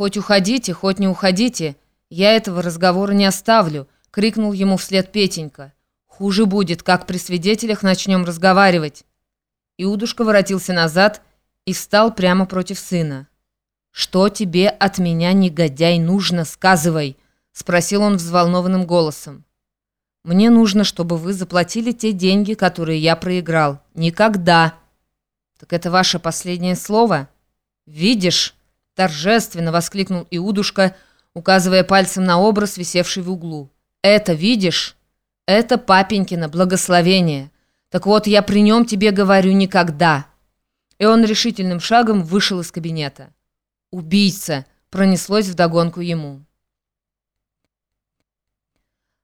«Хоть уходите, хоть не уходите, я этого разговора не оставлю», — крикнул ему вслед Петенька. «Хуже будет, как при свидетелях начнем разговаривать». Иудушка воротился назад и встал прямо против сына. «Что тебе от меня, негодяй, нужно, сказывай?» — спросил он взволнованным голосом. «Мне нужно, чтобы вы заплатили те деньги, которые я проиграл. Никогда!» «Так это ваше последнее слово?» «Видишь?» — торжественно воскликнул Иудушка, указывая пальцем на образ, висевший в углу. «Это видишь? Это папенькино благословение. Так вот, я при нем тебе говорю никогда». И он решительным шагом вышел из кабинета. «Убийца!» — пронеслось вдогонку ему.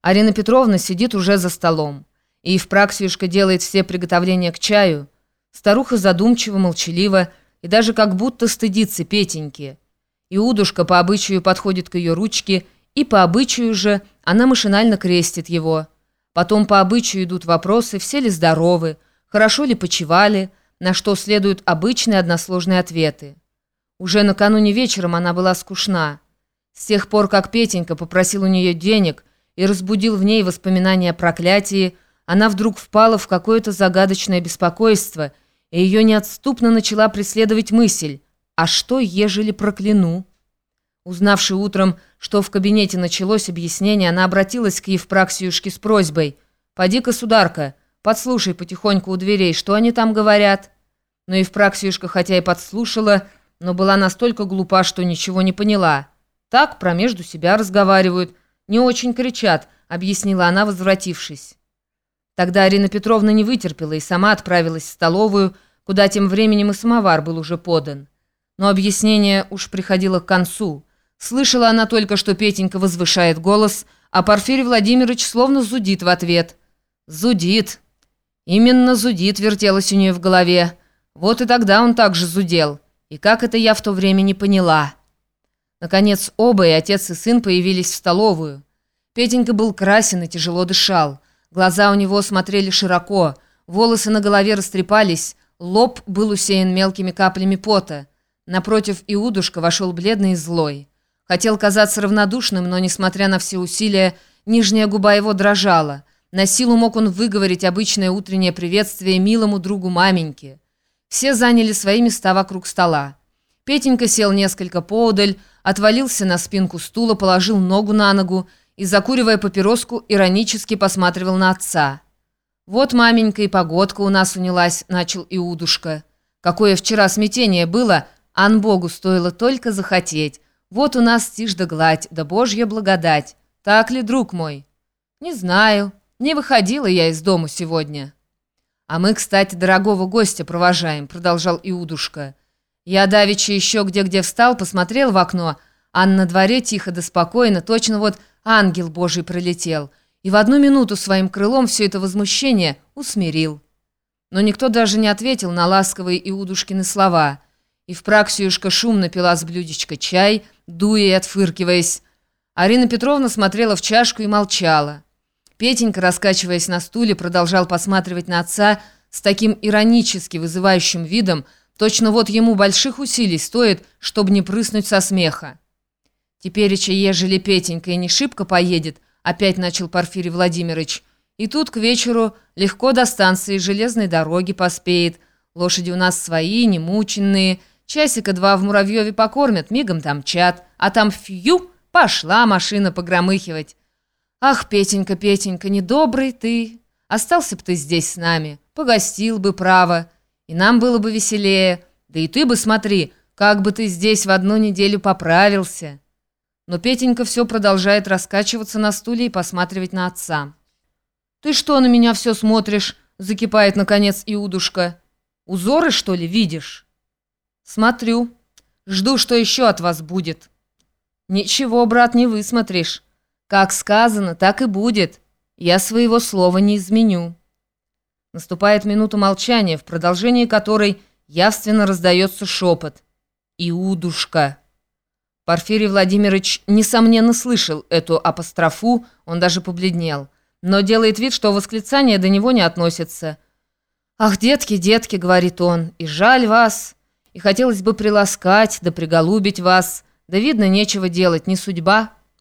Арина Петровна сидит уже за столом. И Евпраксиюшка делает все приготовления к чаю. Старуха задумчиво, молчалива и даже как будто стыдится Петеньки. Иудушка по обычаю подходит к ее ручке, и по обычаю же она машинально крестит его. Потом по обычаю идут вопросы, все ли здоровы, хорошо ли почевали, на что следуют обычные односложные ответы. Уже накануне вечером она была скучна. С тех пор, как Петенька попросил у нее денег – и разбудил в ней воспоминания о проклятии, она вдруг впала в какое-то загадочное беспокойство, и ее неотступно начала преследовать мысль «А что, ежели прокляну?» Узнавши утром, что в кабинете началось объяснение, она обратилась к Евпраксиюшке с просьбой «Поди-ка, сударка, подслушай потихоньку у дверей, что они там говорят». Но Евпраксиюшка хотя и подслушала, но была настолько глупа, что ничего не поняла. Так промежду себя разговаривают – «Не очень кричат», — объяснила она, возвратившись. Тогда Арина Петровна не вытерпела и сама отправилась в столовую, куда тем временем и самовар был уже подан. Но объяснение уж приходило к концу. Слышала она только, что Петенька возвышает голос, а Порфирий Владимирович словно зудит в ответ. «Зудит!» Именно зудит вертелось у нее в голове. Вот и тогда он также зудел. И как это я в то время не поняла. Наконец оба, и отец, и сын, появились в столовую. Петенька был красен и тяжело дышал. Глаза у него смотрели широко, волосы на голове растрепались, лоб был усеян мелкими каплями пота. Напротив Иудушка вошел бледный и злой. Хотел казаться равнодушным, но, несмотря на все усилия, нижняя губа его дрожала. На силу мог он выговорить обычное утреннее приветствие милому другу маменьке. Все заняли свои места вокруг стола. Петенька сел несколько поодаль, отвалился на спинку стула, положил ногу на ногу и, закуривая папироску, иронически посматривал на отца. «Вот маменька и погодка у нас унялась», — начал Иудушка. «Какое вчера смятение было, ан Богу стоило только захотеть. Вот у нас тишь да гладь, да божья благодать. Так ли, друг мой?» «Не знаю. Не выходила я из дому сегодня». «А мы, кстати, дорогого гостя провожаем», — продолжал Иудушка. Я давеча еще где-где встал, посмотрел в окно, а на дворе тихо да спокойно, точно вот ангел Божий пролетел, и в одну минуту своим крылом все это возмущение усмирил. Но никто даже не ответил на ласковые Иудушкины слова, и в праксиюшка шумно пила с блюдечка чай, дуя и отфыркиваясь. Арина Петровна смотрела в чашку и молчала. Петенька, раскачиваясь на стуле, продолжал посматривать на отца с таким иронически вызывающим видом, Точно вот ему больших усилий стоит, чтобы не прыснуть со смеха. Тепереча, ежели Петенька и не шибко поедет, опять начал Порфирий Владимирович, и тут к вечеру легко до станции железной дороги поспеет. Лошади у нас свои, немученные. Часика два в Муравьеве покормят, мигом там чат, а там фью, пошла машина погромыхивать. Ах, Петенька, Петенька, недобрый ты. Остался бы ты здесь с нами, погостил бы, право. И нам было бы веселее. Да и ты бы смотри, как бы ты здесь в одну неделю поправился. Но Петенька все продолжает раскачиваться на стуле и посматривать на отца. «Ты что на меня все смотришь?» — закипает, наконец, Иудушка. «Узоры, что ли, видишь?» «Смотрю. Жду, что еще от вас будет». «Ничего, брат, не высмотришь. Как сказано, так и будет. Я своего слова не изменю». Наступает минута молчания, в продолжении которой явственно раздается шепот. «Иудушка!» Порфирий Владимирович, несомненно, слышал эту апострофу, он даже побледнел, но делает вид, что восклицание до него не относится. «Ах, детки, детки!» — говорит он, — «и жаль вас, и хотелось бы приласкать да приголубить вас, Да видно, нечего делать, не судьба.